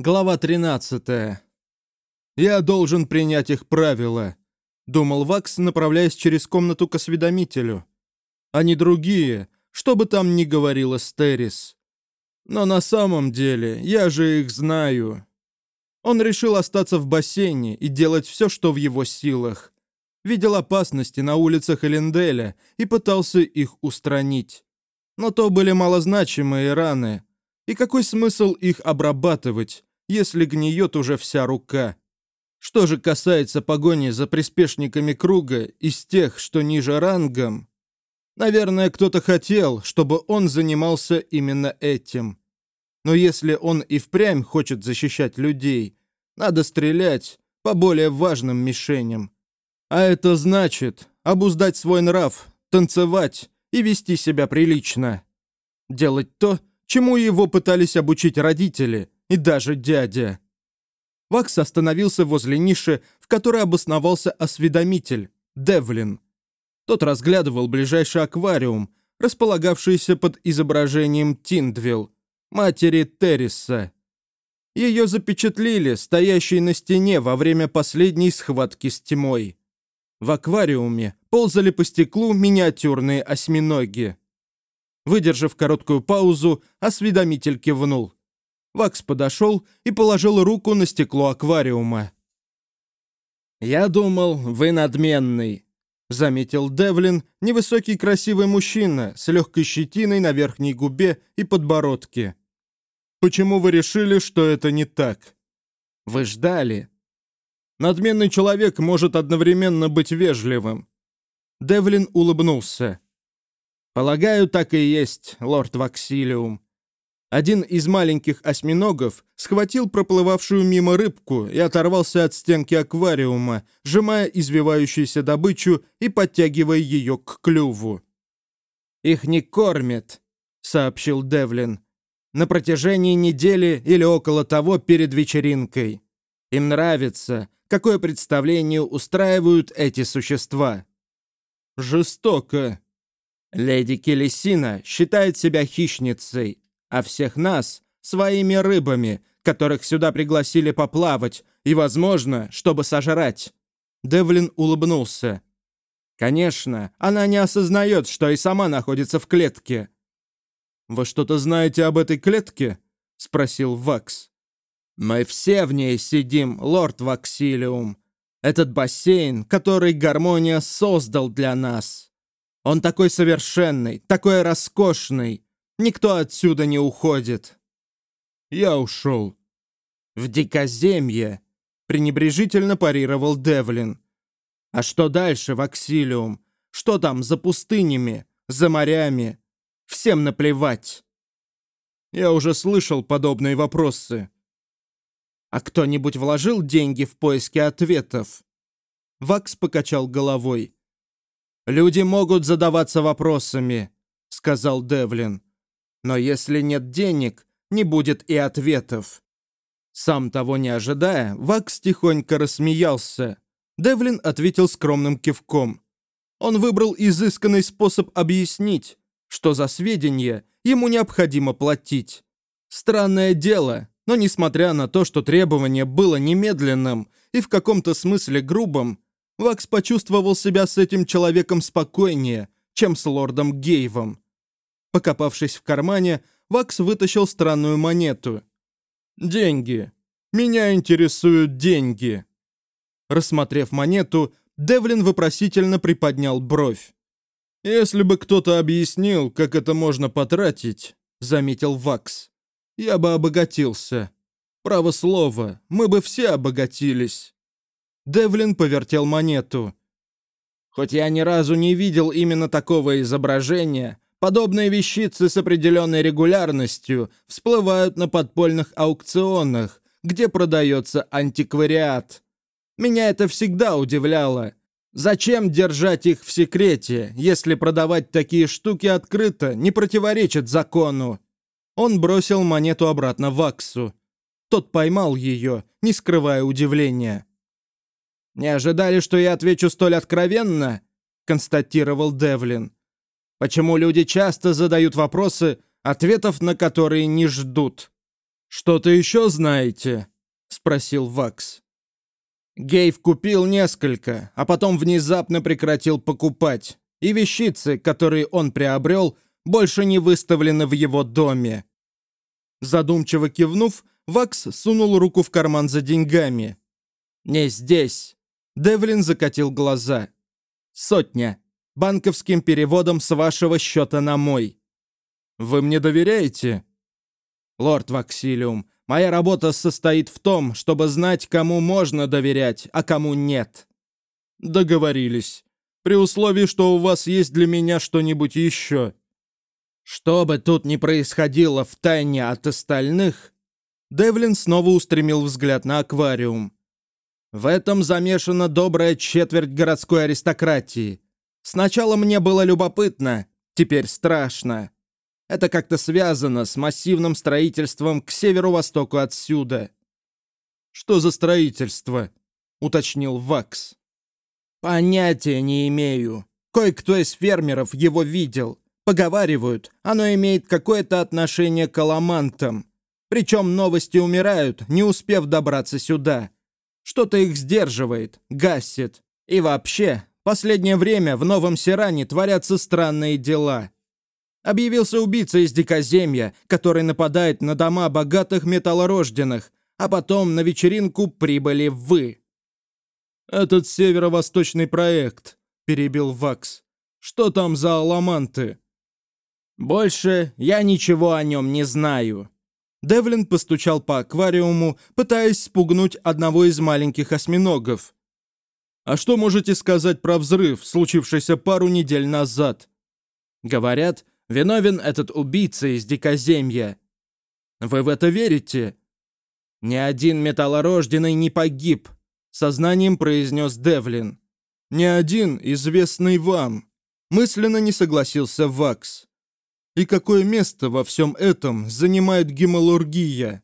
Глава 13. «Я должен принять их правила», — думал Вакс, направляясь через комнату к осведомителю. «Они другие, что бы там ни говорила Стерис. Но на самом деле я же их знаю». Он решил остаться в бассейне и делать все, что в его силах. Видел опасности на улицах Эленделя и пытался их устранить. Но то были малозначимые раны. И какой смысл их обрабатывать? Если гниет уже вся рука. Что же касается погони за приспешниками круга из тех, что ниже рангом, наверное, кто-то хотел, чтобы он занимался именно этим. Но если он и впрямь хочет защищать людей, надо стрелять по более важным мишеням. А это значит обуздать свой нрав, танцевать и вести себя прилично. Делать то, чему его пытались обучить родители – и даже дядя. Вакс остановился возле ниши, в которой обосновался осведомитель, Девлин. Тот разглядывал ближайший аквариум, располагавшийся под изображением Тиндвилл, матери Терриса. Ее запечатлили, стоящей на стене во время последней схватки с тьмой. В аквариуме ползали по стеклу миниатюрные осьминоги. Выдержав короткую паузу, осведомитель кивнул. Вакс подошел и положил руку на стекло аквариума. «Я думал, вы надменный», — заметил Девлин, невысокий красивый мужчина с легкой щетиной на верхней губе и подбородке. «Почему вы решили, что это не так?» «Вы ждали». «Надменный человек может одновременно быть вежливым». Девлин улыбнулся. «Полагаю, так и есть, лорд Ваксилиум. Один из маленьких осьминогов схватил проплывавшую мимо рыбку и оторвался от стенки аквариума, сжимая извивающуюся добычу и подтягивая ее к клюву. «Их не кормят», — сообщил Девлин, «на протяжении недели или около того перед вечеринкой. Им нравится, какое представление устраивают эти существа». «Жестоко», Леди Келесина считает себя хищницей, а всех нас — своими рыбами, которых сюда пригласили поплавать и, возможно, чтобы сожрать». Девлин улыбнулся. «Конечно, она не осознает, что и сама находится в клетке». «Вы что-то знаете об этой клетке?» — спросил Вакс. «Мы все в ней сидим, лорд Ваксилиум. Этот бассейн, который Гармония создал для нас. Он такой совершенный, такой роскошный, Никто отсюда не уходит. Я ушел. В дикоземье, пренебрежительно парировал Девлин. А что дальше в Аксилиум? Что там за пустынями, за морями? Всем наплевать. Я уже слышал подобные вопросы. А кто-нибудь вложил деньги в поиски ответов? Вакс покачал головой. «Люди могут задаваться вопросами», — сказал Девлин. Но если нет денег, не будет и ответов. Сам того не ожидая, Вакс тихонько рассмеялся. Девлин ответил скромным кивком. Он выбрал изысканный способ объяснить, что за сведения ему необходимо платить. Странное дело, но несмотря на то, что требование было немедленным и в каком-то смысле грубым, Вакс почувствовал себя с этим человеком спокойнее, чем с лордом Гейвом. Покопавшись в кармане, Вакс вытащил странную монету. «Деньги. Меня интересуют деньги». Рассмотрев монету, Девлин вопросительно приподнял бровь. «Если бы кто-то объяснил, как это можно потратить», — заметил Вакс, — «я бы обогатился. Право слово, мы бы все обогатились». Девлин повертел монету. «Хоть я ни разу не видел именно такого изображения, Подобные вещицы с определенной регулярностью всплывают на подпольных аукционах, где продается антиквариат. Меня это всегда удивляло. Зачем держать их в секрете, если продавать такие штуки открыто не противоречит закону? Он бросил монету обратно в Аксу. Тот поймал ее, не скрывая удивления. «Не ожидали, что я отвечу столь откровенно?» констатировал Девлин. Почему люди часто задают вопросы, ответов на которые не ждут? «Что-то еще знаете?» — спросил Вакс. Гейв купил несколько, а потом внезапно прекратил покупать, и вещицы, которые он приобрел, больше не выставлены в его доме. Задумчиво кивнув, Вакс сунул руку в карман за деньгами. «Не здесь!» Девлин закатил глаза. «Сотня. Банковским переводом с вашего счета на мой». «Вы мне доверяете?» «Лорд Ваксилиум, моя работа состоит в том, чтобы знать, кому можно доверять, а кому нет». «Договорились. При условии, что у вас есть для меня что-нибудь еще». Что бы тут ни происходило в тайне от остальных, Девлин снова устремил взгляд на аквариум. В этом замешана добрая четверть городской аристократии. Сначала мне было любопытно, теперь страшно. Это как-то связано с массивным строительством к северо-востоку отсюда. «Что за строительство?» — уточнил Вакс. «Понятия не имею. Кое-кто из фермеров его видел. Поговаривают, оно имеет какое-то отношение к аламантам. Причем новости умирают, не успев добраться сюда. Что-то их сдерживает, гасит. И вообще, последнее время в Новом Сиране творятся странные дела. Объявился убийца из Дикоземья, который нападает на дома богатых металлорожденных, а потом на вечеринку прибыли вы. «Этот северо-восточный проект», — перебил Вакс. «Что там за аламанты?» Больше я ничего о нем не знаю». Девлин постучал по аквариуму, пытаясь спугнуть одного из маленьких осьминогов. «А что можете сказать про взрыв, случившийся пару недель назад?» «Говорят, виновен этот убийца из Дикоземья». «Вы в это верите?» «Ни один металлорожденный не погиб», — сознанием произнес Девлин. «Ни один, известный вам», — мысленно не согласился Вакс. И какое место во всем этом занимает гемалургия?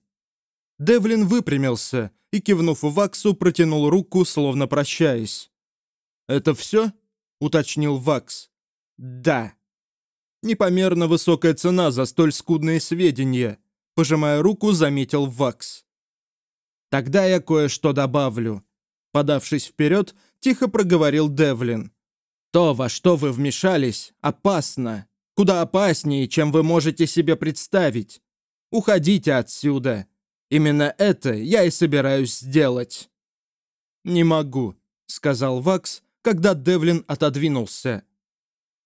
Девлин выпрямился и, кивнув Ваксу, протянул руку, словно прощаясь. «Это все?» — уточнил Вакс. «Да». Непомерно высокая цена за столь скудные сведения, пожимая руку, заметил Вакс. «Тогда я кое-что добавлю». Подавшись вперед, тихо проговорил Девлин. «То, во что вы вмешались, опасно. Куда опаснее, чем вы можете себе представить. Уходите отсюда. Именно это я и собираюсь сделать». «Не могу», — сказал Вакс, когда Девлин отодвинулся.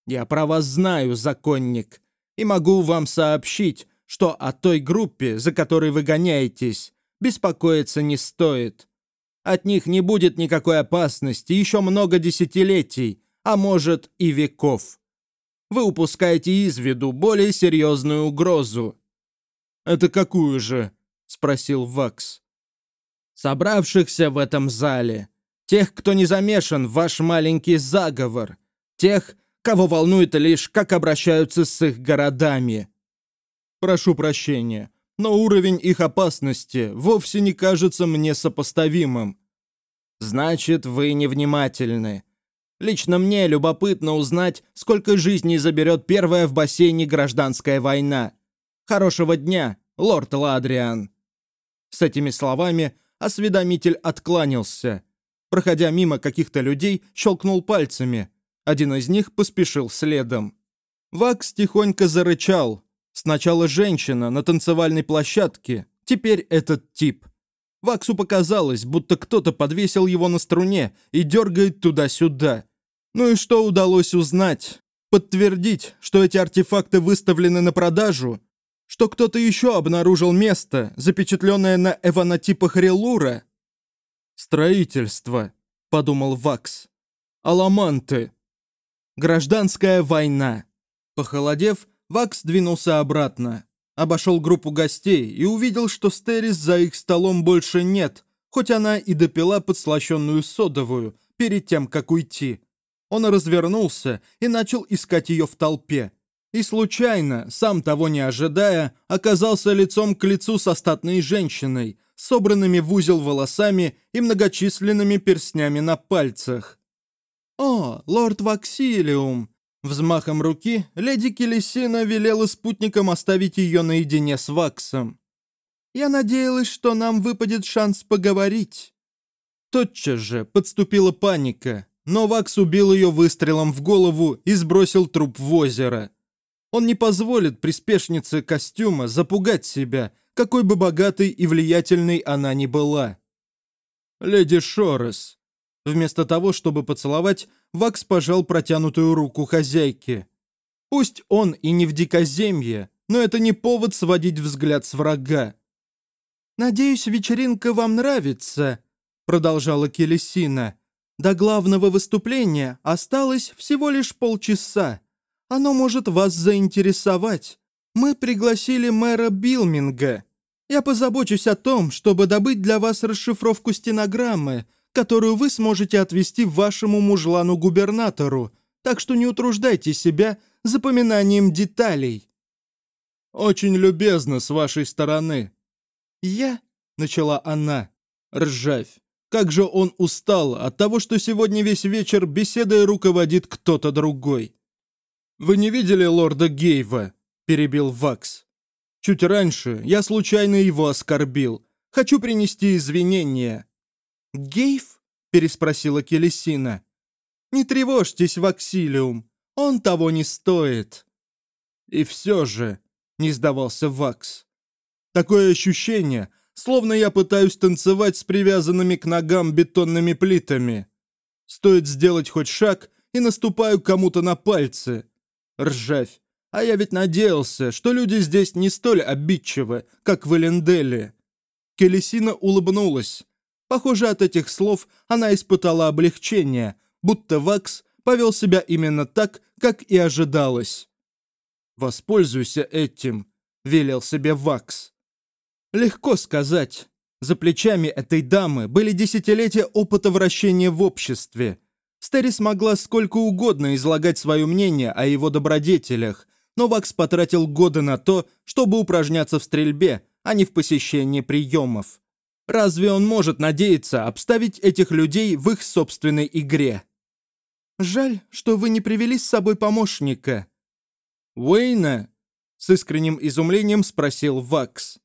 «Я про вас знаю, законник, и могу вам сообщить, что о той группе, за которой вы гоняетесь, беспокоиться не стоит. От них не будет никакой опасности еще много десятилетий, а может и веков вы упускаете из виду более серьезную угрозу». «Это какую же?» — спросил Вакс. «Собравшихся в этом зале. Тех, кто не замешан в ваш маленький заговор. Тех, кого волнует лишь, как обращаются с их городами». «Прошу прощения, но уровень их опасности вовсе не кажется мне сопоставимым». «Значит, вы невнимательны. Лично мне любопытно узнать, сколько жизней заберет первая в бассейне гражданская война. Хорошего дня, лорд Ладриан. С этими словами осведомитель откланялся. Проходя мимо каких-то людей, щелкнул пальцами. Один из них поспешил следом. Вакс тихонько зарычал. Сначала женщина на танцевальной площадке, теперь этот тип. Ваксу показалось, будто кто-то подвесил его на струне и дергает туда-сюда. Ну и что удалось узнать? Подтвердить, что эти артефакты выставлены на продажу? Что кто-то еще обнаружил место, запечатленное на эванотипах Релура? «Строительство», — подумал Вакс. «Аламанты». Гражданская война. Похолодев, Вакс двинулся обратно. Обошел группу гостей и увидел, что Стерис за их столом больше нет, хоть она и допила подслащенную содовую перед тем, как уйти. Он развернулся и начал искать ее в толпе. И случайно, сам того не ожидая, оказался лицом к лицу со статной женщиной, собранными в узел волосами и многочисленными перстнями на пальцах. «О, лорд Ваксилиум!» Взмахом руки леди Келесина велела спутникам оставить ее наедине с Ваксом. Я надеялась, что нам выпадет шанс поговорить». Тотчас же подступила паника, но Вакс убил ее выстрелом в голову и сбросил труп в озеро. Он не позволит приспешнице костюма запугать себя, какой бы богатой и влиятельной она ни была. «Леди Шорес». Вместо того, чтобы поцеловать, Вакс пожал протянутую руку хозяйки. Пусть он и не в дикоземье, но это не повод сводить взгляд с врага. «Надеюсь, вечеринка вам нравится», — продолжала Келесина. «До главного выступления осталось всего лишь полчаса. Оно может вас заинтересовать. Мы пригласили мэра Билминга. Я позабочусь о том, чтобы добыть для вас расшифровку стенограммы, которую вы сможете отвести вашему мужлану-губернатору, так что не утруждайте себя запоминанием деталей». «Очень любезно с вашей стороны». «Я?» — начала она. «Ржавь. Как же он устал от того, что сегодня весь вечер беседой руководит кто-то другой». «Вы не видели лорда Гейва?» — перебил Вакс. «Чуть раньше я случайно его оскорбил. Хочу принести извинения». «Гейв?» — переспросила Келесина. «Не тревожьтесь, Ваксилиум. Он того не стоит». «И все же», — не сдавался Вакс. «Такое ощущение, словно я пытаюсь танцевать с привязанными к ногам бетонными плитами. Стоит сделать хоть шаг, и наступаю кому-то на пальцы. Ржавь. А я ведь надеялся, что люди здесь не столь обидчивы, как в Эленделе». Келесина улыбнулась. Похоже, от этих слов она испытала облегчение, будто Вакс повел себя именно так, как и ожидалось. «Воспользуйся этим», — велел себе Вакс. Легко сказать. За плечами этой дамы были десятилетия опыта вращения в обществе. Стери смогла сколько угодно излагать свое мнение о его добродетелях, но Вакс потратил годы на то, чтобы упражняться в стрельбе, а не в посещении приемов. Разве он может надеяться обставить этих людей в их собственной игре? «Жаль, что вы не привели с собой помощника». «Уэйна?» — с искренним изумлением спросил Вакс.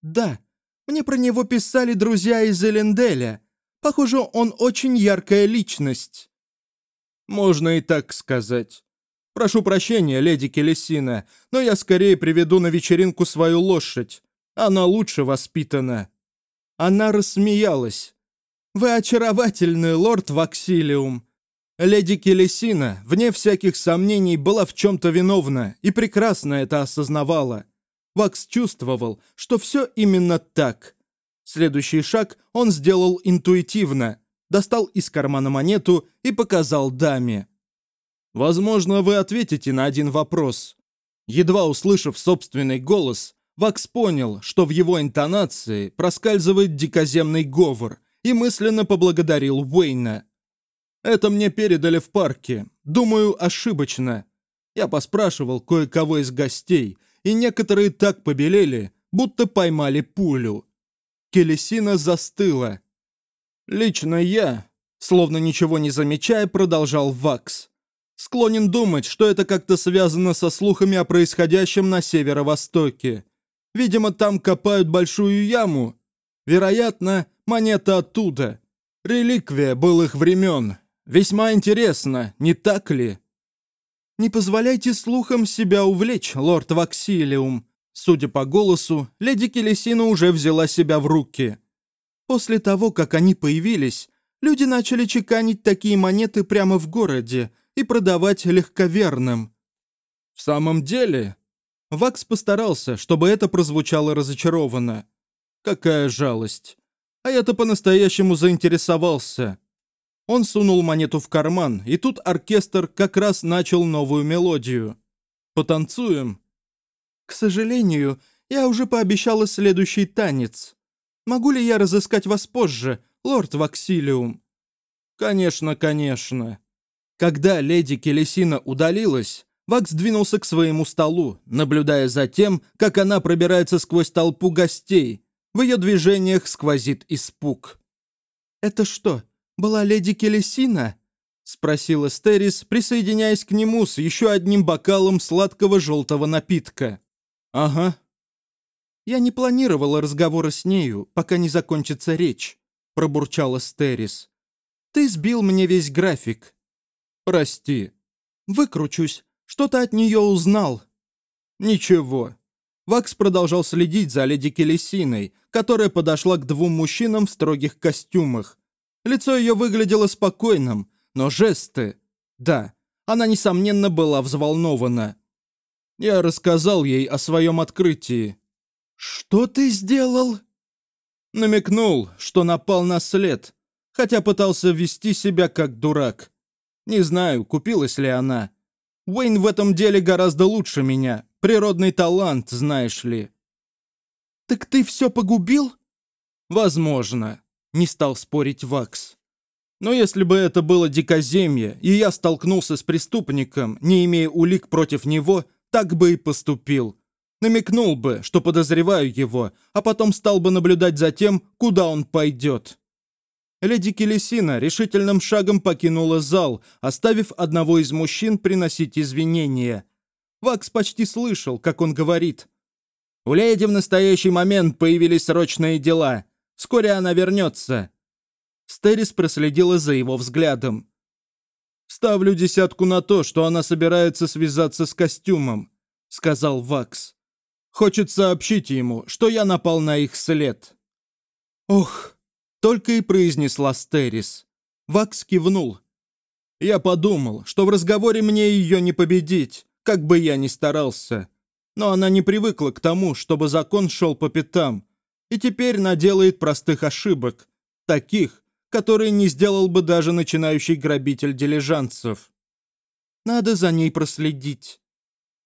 «Да, мне про него писали друзья из Эленделя. Похоже, он очень яркая личность». «Можно и так сказать. Прошу прощения, леди Келесина, но я скорее приведу на вечеринку свою лошадь. Она лучше воспитана». Она рассмеялась. «Вы очаровательный лорд Ваксилиум. Леди Келесина, вне всяких сомнений, была в чем-то виновна и прекрасно это осознавала. Вакс чувствовал, что все именно так. Следующий шаг он сделал интуитивно, достал из кармана монету и показал даме. «Возможно, вы ответите на один вопрос». Едва услышав собственный голос, Вакс понял, что в его интонации проскальзывает дикоземный говор, и мысленно поблагодарил Уэйна. Это мне передали в парке. Думаю, ошибочно. Я поспрашивал кое-кого из гостей, и некоторые так побелели, будто поймали пулю. Келесина застыла. Лично я, словно ничего не замечая, продолжал Вакс. Склонен думать, что это как-то связано со слухами о происходящем на северо-востоке. Видимо, там копают большую яму. Вероятно, монета оттуда. Реликвия былых времен, Весьма интересно, не так ли? Не позволяйте слухам себя увлечь, лорд Ваксилиум. Судя по голосу, леди Келесина уже взяла себя в руки. После того, как они появились, люди начали чеканить такие монеты прямо в городе и продавать легковерным. В самом деле, Вакс постарался, чтобы это прозвучало разочарованно. Какая жалость. А я-то по-настоящему заинтересовался. Он сунул монету в карман, и тут оркестр как раз начал новую мелодию. «Потанцуем?» «К сожалению, я уже пообещала следующий танец. Могу ли я разыскать вас позже, лорд Ваксилиум?» «Конечно, конечно». Когда леди Келесина удалилась, Вакс двинулся к своему столу, наблюдая за тем, как она пробирается сквозь толпу гостей. В ее движениях сквозит испуг. «Это что, была леди Келесина?» — спросил Эстерис, присоединяясь к нему с еще одним бокалом сладкого желтого напитка. «Ага». «Я не планировала разговора с нею, пока не закончится речь», — пробурчала Стерис. «Ты сбил мне весь график». «Прости». «Выкручусь. Что-то от нее узнал». «Ничего». Вакс продолжал следить за леди Келесиной, которая подошла к двум мужчинам в строгих костюмах. Лицо ее выглядело спокойным, но жесты... Да, она, несомненно, была взволнована. Я рассказал ей о своем открытии. «Что ты сделал?» Намекнул, что напал на след, хотя пытался вести себя как дурак. Не знаю, купилась ли она. Уэйн в этом деле гораздо лучше меня. Природный талант, знаешь ли. «Так ты все погубил?» «Возможно», — не стал спорить Вакс. «Но если бы это было дикоземье, и я столкнулся с преступником, не имея улик против него, так бы и поступил. Намекнул бы, что подозреваю его, а потом стал бы наблюдать за тем, куда он пойдет». Леди Келесина решительным шагом покинула зал, оставив одного из мужчин приносить извинения. Вакс почти слышал, как он говорит. «У леди в настоящий момент появились срочные дела. Вскоре она вернется». Стерис проследила за его взглядом. «Ставлю десятку на то, что она собирается связаться с костюмом», — сказал Вакс. «Хочет сообщить ему, что я напал на их след». «Ох», — только и произнесла Стерис. Вакс кивнул. «Я подумал, что в разговоре мне ее не победить, как бы я ни старался. Но она не привыкла к тому, чтобы закон шел по пятам, и теперь наделает простых ошибок, таких, которые не сделал бы даже начинающий грабитель дилижанцев. Надо за ней проследить.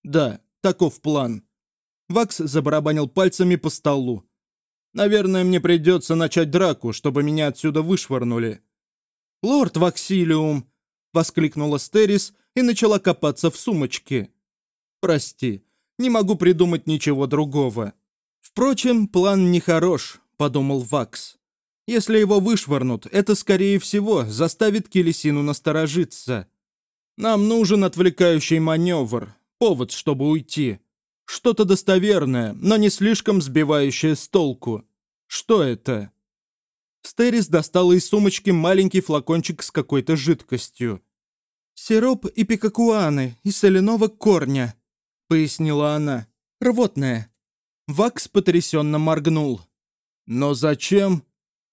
Да, таков план. Вакс забарабанил пальцами по столу. Наверное, мне придется начать драку, чтобы меня отсюда вышвырнули. «Лорд Ваксилиум!» — воскликнула Стерис и начала копаться в сумочке. «Прости, не могу придумать ничего другого». «Впрочем, план нехорош», — подумал Вакс. «Если его вышвырнут, это, скорее всего, заставит Келесину насторожиться. Нам нужен отвлекающий маневр, повод, чтобы уйти. Что-то достоверное, но не слишком сбивающее с толку. Что это?» Стерис достала из сумочки маленький флакончик с какой-то жидкостью. «Сироп и пикакуаны из соляного корня», — пояснила она. «Рвотное». Вакс потрясенно моргнул. «Но зачем?»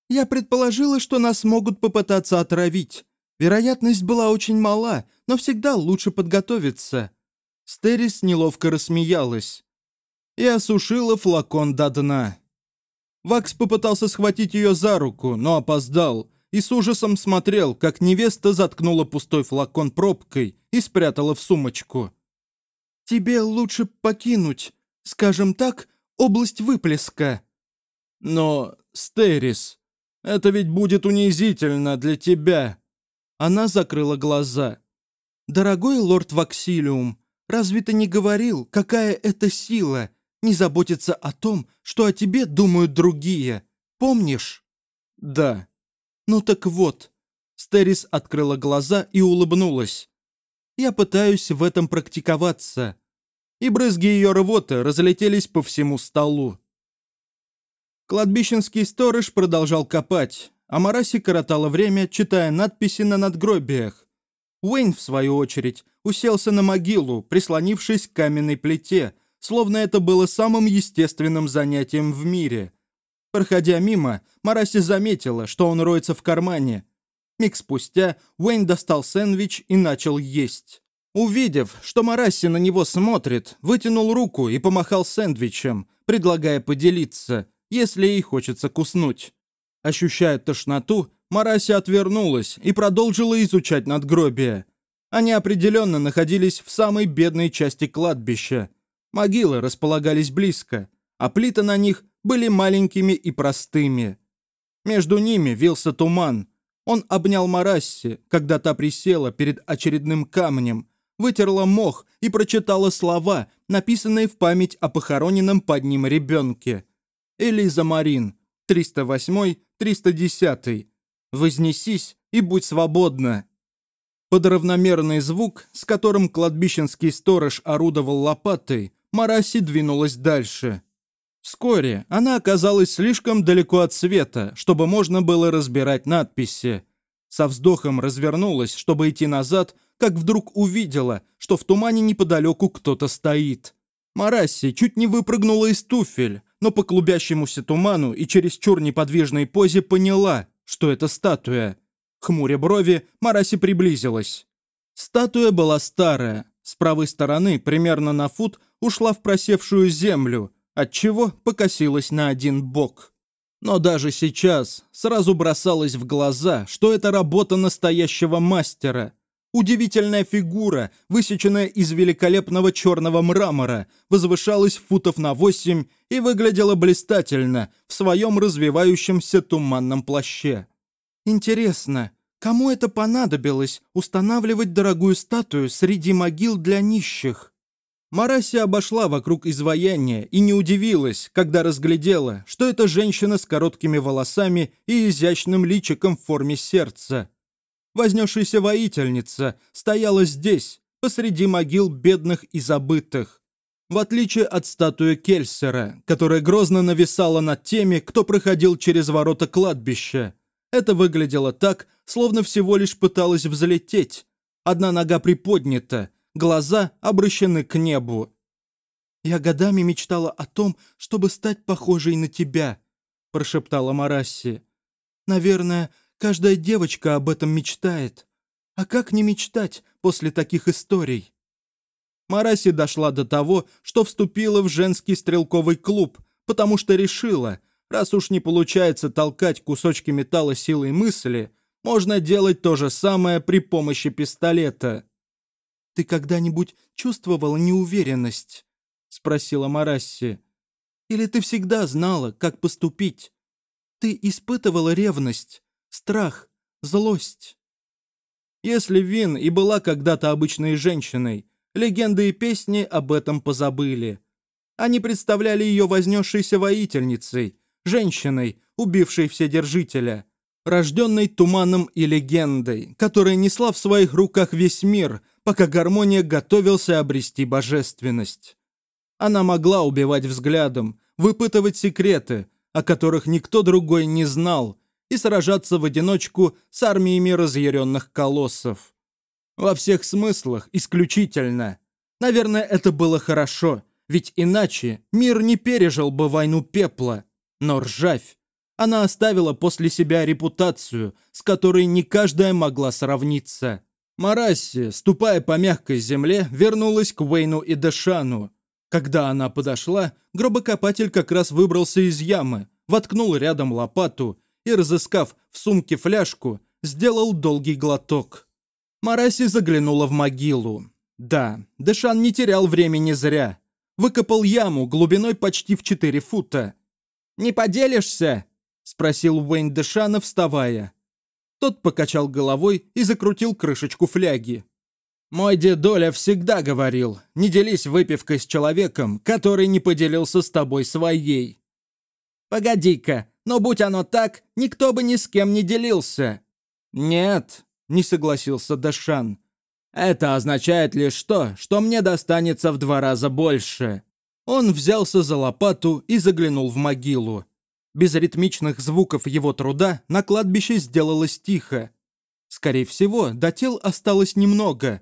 «Я предположила, что нас могут попытаться отравить. Вероятность была очень мала, но всегда лучше подготовиться». Стерис неловко рассмеялась. И осушила флакон до дна. Вакс попытался схватить ее за руку, но опоздал, и с ужасом смотрел, как невеста заткнула пустой флакон пробкой и спрятала в сумочку. «Тебе лучше покинуть, скажем так, область выплеска». «Но, Стерис, это ведь будет унизительно для тебя». Она закрыла глаза. «Дорогой лорд Ваксилиум, разве ты не говорил, какая это сила, не заботиться о том, что о тебе думают другие? Помнишь?» «Да», «Ну так вот». Стерис открыла глаза и улыбнулась. «Я пытаюсь в этом практиковаться». И брызги ее рвоты разлетелись по всему столу. Кладбищенский сторож продолжал копать, а Мараси коротала время, читая надписи на надгробиях. Уэйн, в свою очередь, уселся на могилу, прислонившись к каменной плите, словно это было самым естественным занятием в мире. Проходя мимо, Мараси заметила, что он роется в кармане. Миг спустя Уэйн достал сэндвич и начал есть. Увидев, что Мараси на него смотрит, вытянул руку и помахал сэндвичем, предлагая поделиться, если ей хочется куснуть. Ощущая тошноту, Мараси отвернулась и продолжила изучать надгробие. Они определенно находились в самой бедной части кладбища. Могилы располагались близко, а плиты на них были маленькими и простыми. Между ними вился туман. Он обнял Марасси, когда та присела перед очередным камнем, вытерла мох и прочитала слова, написанные в память о похороненном под ним ребенке. Элиза Марин, 308-310. «Вознесись и будь свободна». Под равномерный звук, с которым кладбищенский сторож орудовал лопатой, Мараси двинулась дальше. Вскоре она оказалась слишком далеко от света, чтобы можно было разбирать надписи. Со вздохом развернулась, чтобы идти назад, как вдруг увидела, что в тумане неподалеку кто-то стоит. Марасси чуть не выпрыгнула из туфель, но по клубящемуся туману и чересчур неподвижной позе поняла, что это статуя. Хмуря брови, Мараси приблизилась. Статуя была старая, с правой стороны, примерно на фут, ушла в просевшую землю, отчего покосилась на один бок. Но даже сейчас сразу бросалось в глаза, что это работа настоящего мастера. Удивительная фигура, высеченная из великолепного черного мрамора, возвышалась футов на восемь и выглядела блистательно в своем развивающемся туманном плаще. Интересно, кому это понадобилось устанавливать дорогую статую среди могил для нищих? Мараси обошла вокруг изваяния и не удивилась, когда разглядела, что это женщина с короткими волосами и изящным личиком в форме сердца. Вознесшаяся воительница стояла здесь, посреди могил бедных и забытых. В отличие от статуи Кельсера, которая грозно нависала над теми, кто проходил через ворота кладбища, это выглядело так, словно всего лишь пыталась взлететь. Одна нога приподнята, глаза обращены к небу. «Я годами мечтала о том, чтобы стать похожей на тебя», – прошептала Марасси. «Наверное, каждая девочка об этом мечтает. А как не мечтать после таких историй?» Мараси дошла до того, что вступила в женский стрелковый клуб, потому что решила, Раз уж не получается толкать кусочки металла силой мысли, можно делать то же самое при помощи пистолета. «Ты когда-нибудь чувствовала неуверенность?» — спросила Марасси. «Или ты всегда знала, как поступить? Ты испытывала ревность, страх, злость?» Если Вин и была когда-то обычной женщиной, легенды и песни об этом позабыли. Они представляли ее вознесшейся воительницей, женщиной, убившей Вседержителя, рожденной туманом и легендой, которая несла в своих руках весь мир, пока гармония готовился обрести божественность. Она могла убивать взглядом, выпытывать секреты, о которых никто другой не знал, и сражаться в одиночку с армиями разъяренных колоссов. Во всех смыслах исключительно. Наверное, это было хорошо, ведь иначе мир не пережил бы войну пепла, но ржавь. Она оставила после себя репутацию, с которой не каждая могла сравниться. Марасси, ступая по мягкой земле, вернулась к Уэйну и Дэшану. Когда она подошла, гробокопатель как раз выбрался из ямы, воткнул рядом лопату и, разыскав в сумке фляжку, сделал долгий глоток. Мараси заглянула в могилу. Да, Дэшан не терял времени зря. Выкопал яму глубиной почти в 4 фута «Не поделишься?» — спросил Уэйн Дэшана, вставая. Тот покачал головой и закрутил крышечку фляги. «Мой дедоля всегда говорил, не делись выпивкой с человеком, который не поделился с тобой своей». «Погоди-ка, но будь оно так, никто бы ни с кем не делился». «Нет», — не согласился Дэшан. «Это означает лишь то, что мне достанется в два раза больше». Он взялся за лопату и заглянул в могилу. Без ритмичных звуков его труда на кладбище сделалось тихо. Скорее всего, до тел осталось немного.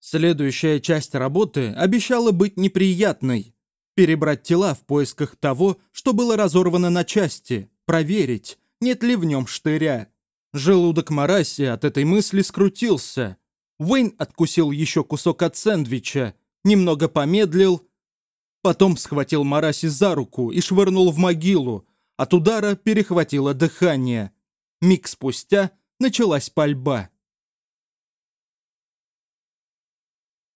Следующая часть работы обещала быть неприятной. Перебрать тела в поисках того, что было разорвано на части, проверить, нет ли в нем штыря. Желудок Мараси от этой мысли скрутился. Уэйн откусил еще кусок от сэндвича, немного помедлил Потом схватил Мараси за руку и швырнул в могилу. От удара перехватило дыхание. Миг спустя началась пальба.